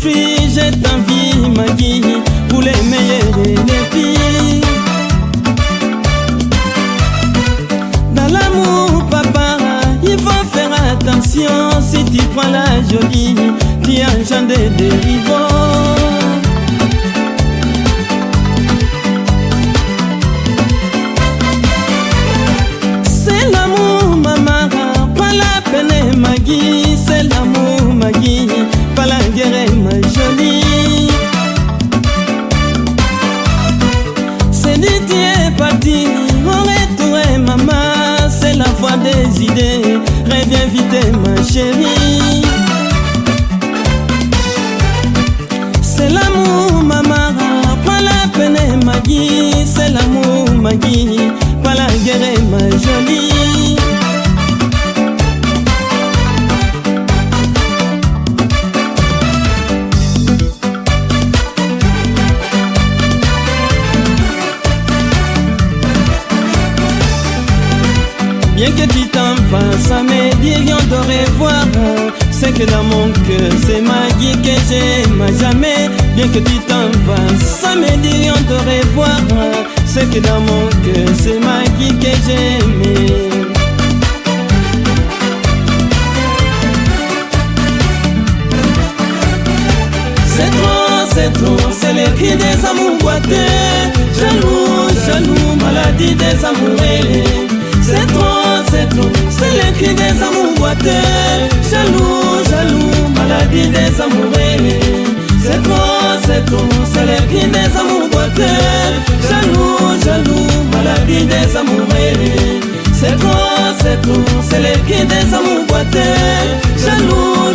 fruits, j'ai envie, ma guille, pour les meilleurs des. Dans l'amour, papa, il faut faire attention si tu prends la jolie, tu engendres des rivaux. des idées. Reviens vite, ma chérie. C'est l'amour, ma mara. Prends la peine, ma C'est l'amour, ma Pas la guerre, ma jolie. Bien que tu t'en fasses à me dire au revoir. C'est que dans mon cœur c'est magie que j'aime à jamais. Bien que tu t'en fasses à me dire au revoir. C'est que dans mon cœur c'est magie que j'aime. C'est trop, c'est trop, c'est le cri des amours Jaloux, jaloux, maladie des amoureux c'est toi, c'est nous, c'est le cri des amours boiteux. Jaloux, jaloux, maladie des amoureux. C'est toi, c'est nous, c'est le cri des amours boiteux. Jaloux, jaloux, maladie des amoureux. C'est toi, c'est nous, c'est le cri des amours boiteux. Jaloux.